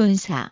돈사.